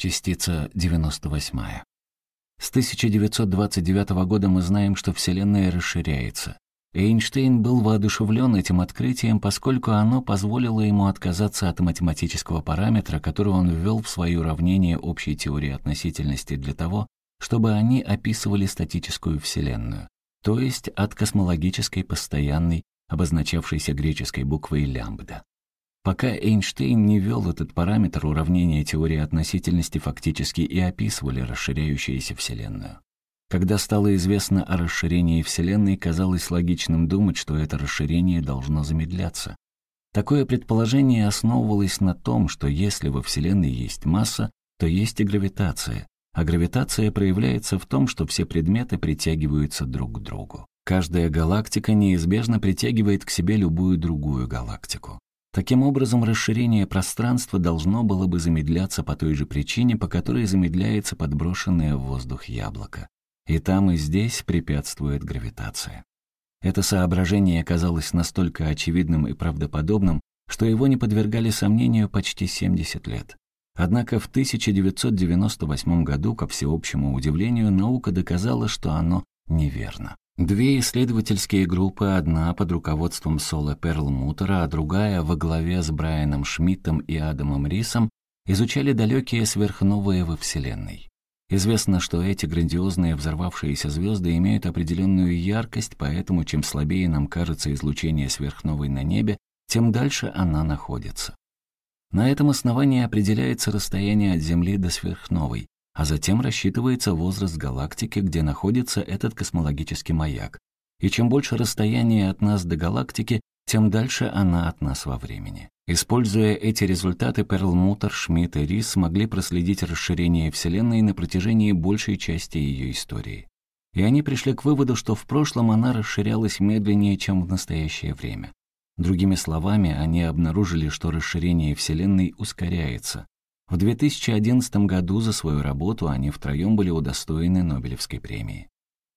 Частица 98. С 1929 года мы знаем, что Вселенная расширяется. Эйнштейн был воодушевлен этим открытием, поскольку оно позволило ему отказаться от математического параметра, который он ввел в свои уравнения общей теории относительности для того, чтобы они описывали статическую Вселенную, то есть от космологической постоянной, обозначавшейся греческой буквой лямбда. Пока Эйнштейн не ввел этот параметр, уравнения теории относительности фактически и описывали расширяющуюся Вселенную. Когда стало известно о расширении Вселенной, казалось логичным думать, что это расширение должно замедляться. Такое предположение основывалось на том, что если во Вселенной есть масса, то есть и гравитация, а гравитация проявляется в том, что все предметы притягиваются друг к другу. Каждая галактика неизбежно притягивает к себе любую другую галактику. Таким образом, расширение пространства должно было бы замедляться по той же причине, по которой замедляется подброшенное в воздух яблоко. И там, и здесь препятствует гравитация. Это соображение оказалось настолько очевидным и правдоподобным, что его не подвергали сомнению почти 70 лет. Однако в 1998 году, ко всеобщему удивлению, наука доказала, что оно неверно. Две исследовательские группы, одна под руководством Сола Перлмутера, а другая во главе с Брайаном Шмидтом и Адамом Рисом, изучали далекие сверхновые во Вселенной. Известно, что эти грандиозные взорвавшиеся звезды имеют определенную яркость, поэтому чем слабее нам кажется излучение сверхновой на небе, тем дальше она находится. На этом основании определяется расстояние от Земли до сверхновой, а затем рассчитывается возраст галактики, где находится этот космологический маяк. И чем больше расстояние от нас до галактики, тем дальше она от нас во времени. Используя эти результаты, Перлмутер, Шмидт и Рис смогли проследить расширение Вселенной на протяжении большей части ее истории. И они пришли к выводу, что в прошлом она расширялась медленнее, чем в настоящее время. Другими словами, они обнаружили, что расширение Вселенной ускоряется. В 2011 году за свою работу они втроем были удостоены Нобелевской премии.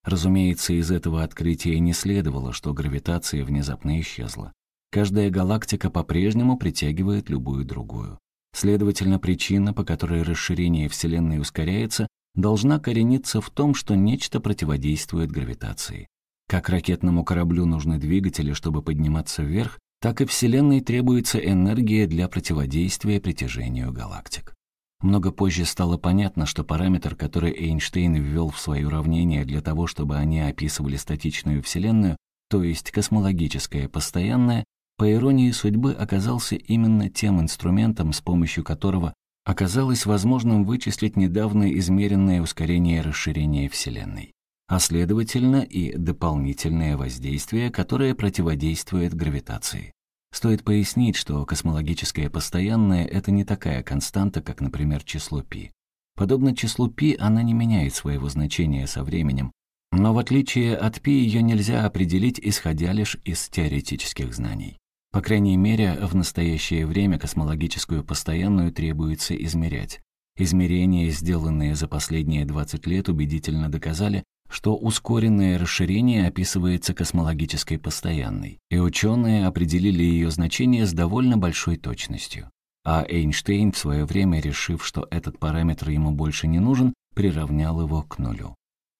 Разумеется, из этого открытия не следовало, что гравитация внезапно исчезла. Каждая галактика по-прежнему притягивает любую другую. Следовательно, причина, по которой расширение Вселенной ускоряется, должна корениться в том, что нечто противодействует гравитации. Как ракетному кораблю нужны двигатели, чтобы подниматься вверх, так и Вселенной требуется энергия для противодействия притяжению галактик. Много позже стало понятно, что параметр, который Эйнштейн ввел в свои уравнения для того, чтобы они описывали статичную Вселенную, то есть космологическое постоянное, по иронии судьбы, оказался именно тем инструментом, с помощью которого оказалось возможным вычислить недавно измеренное ускорение расширения Вселенной, а следовательно и дополнительное воздействие, которое противодействует гравитации. Стоит пояснить, что космологическое постоянное — это не такая константа, как, например, число π. Подобно числу π, она не меняет своего значения со временем, но в отличие от π ее нельзя определить, исходя лишь из теоретических знаний. По крайней мере, в настоящее время космологическую постоянную требуется измерять. Измерения, сделанные за последние 20 лет, убедительно доказали, что ускоренное расширение описывается космологической постоянной, и ученые определили ее значение с довольно большой точностью. А Эйнштейн, в свое время решив, что этот параметр ему больше не нужен, приравнял его к нулю.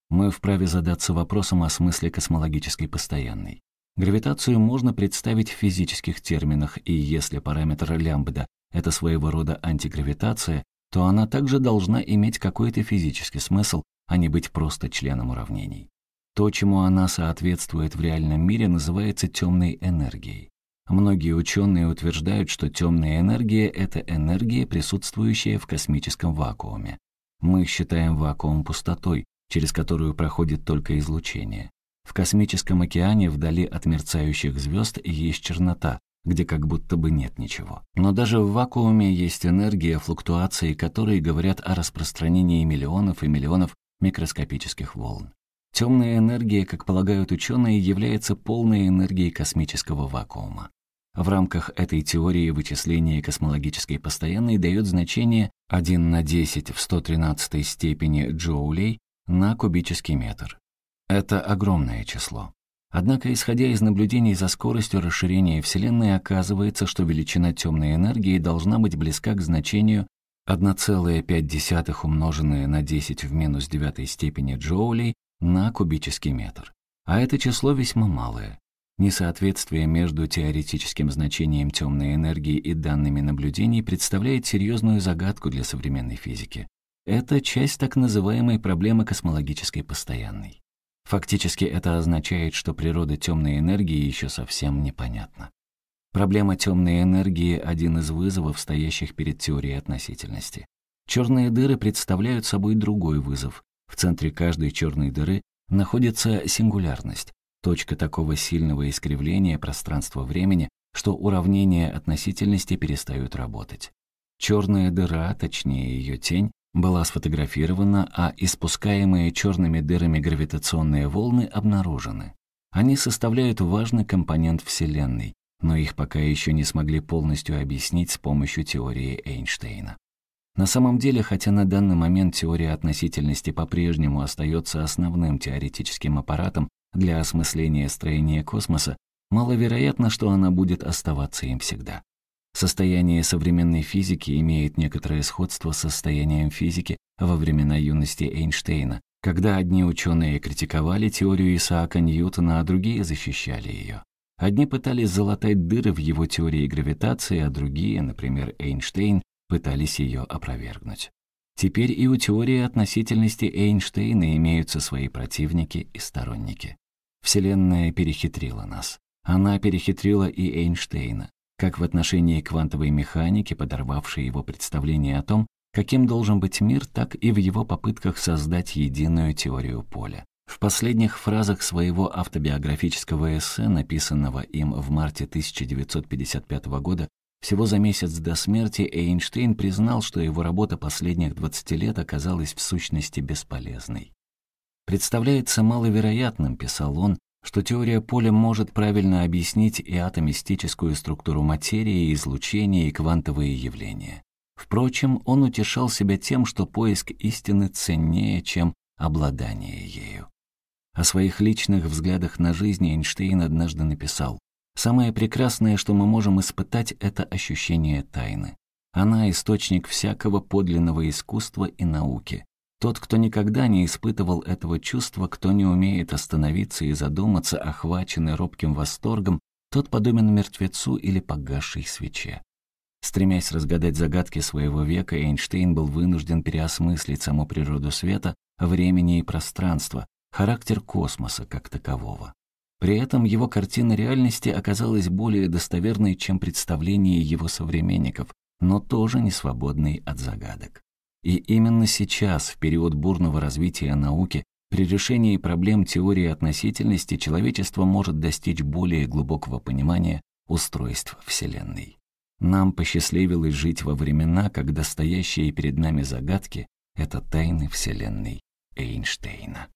Мы вправе задаться вопросом о смысле космологической постоянной. Гравитацию можно представить в физических терминах, и если параметр лямбда — это своего рода антигравитация, то она также должна иметь какой-то физический смысл, а не быть просто членом уравнений. То, чему она соответствует в реальном мире, называется темной энергией. Многие ученые утверждают, что темная энергия — это энергия, присутствующая в космическом вакууме. Мы считаем вакуум пустотой, через которую проходит только излучение. В космическом океане вдали от мерцающих звезд есть чернота, где как будто бы нет ничего. Но даже в вакууме есть энергия, флуктуации которые говорят о распространении миллионов и миллионов микроскопических волн. Темная энергия, как полагают ученые, является полной энергией космического вакуума. В рамках этой теории вычисление космологической постоянной дает значение 1 на 10 в 113 степени джоулей на кубический метр. Это огромное число. Однако, исходя из наблюдений за скоростью расширения Вселенной, оказывается, что величина темной энергии должна быть близка к значению 1,5 умноженное на 10 в минус девятой степени джоулей на кубический метр. А это число весьма малое. Несоответствие между теоретическим значением темной энергии и данными наблюдений представляет серьезную загадку для современной физики. Это часть так называемой проблемы космологической постоянной. Фактически это означает, что природа темной энергии еще совсем непонятна. Проблема темной энергии – один из вызовов, стоящих перед теорией относительности. Черные дыры представляют собой другой вызов. В центре каждой черной дыры находится сингулярность, точка такого сильного искривления пространства-времени, что уравнения относительности перестают работать. Черная дыра, точнее ее тень, была сфотографирована, а испускаемые черными дырами гравитационные волны обнаружены. Они составляют важный компонент Вселенной, но их пока еще не смогли полностью объяснить с помощью теории Эйнштейна. На самом деле, хотя на данный момент теория относительности по-прежнему остается основным теоретическим аппаратом для осмысления строения космоса, маловероятно, что она будет оставаться им всегда. Состояние современной физики имеет некоторое сходство с состоянием физики во времена юности Эйнштейна, когда одни ученые критиковали теорию Исаака Ньютона, а другие защищали ее. Одни пытались залатать дыры в его теории гравитации, а другие, например, Эйнштейн, пытались ее опровергнуть. Теперь и у теории относительности Эйнштейна имеются свои противники и сторонники. Вселенная перехитрила нас. Она перехитрила и Эйнштейна как в отношении квантовой механики, подорвавшей его представление о том, каким должен быть мир, так и в его попытках создать единую теорию поля. В последних фразах своего автобиографического эссе, написанного им в марте 1955 года, всего за месяц до смерти Эйнштейн признал, что его работа последних 20 лет оказалась в сущности бесполезной. «Представляется маловероятным», — писал он, что теория поля может правильно объяснить и атомистическую структуру материи, и излучение и квантовые явления. Впрочем, он утешал себя тем, что поиск истины ценнее, чем обладание ею. О своих личных взглядах на жизнь Эйнштейн однажды написал «Самое прекрасное, что мы можем испытать, это ощущение тайны. Она — источник всякого подлинного искусства и науки. Тот, кто никогда не испытывал этого чувства, кто не умеет остановиться и задуматься, охваченный робким восторгом, тот подобен мертвецу или погасшей свече. Стремясь разгадать загадки своего века, Эйнштейн был вынужден переосмыслить саму природу света, времени и пространства, характер космоса как такового. При этом его картина реальности оказалась более достоверной, чем представление его современников, но тоже не свободной от загадок. И именно сейчас, в период бурного развития науки, при решении проблем теории относительности человечество может достичь более глубокого понимания устройств Вселенной. Нам посчастливилось жить во времена, когда стоящие перед нами загадки — это тайны Вселенной Эйнштейна.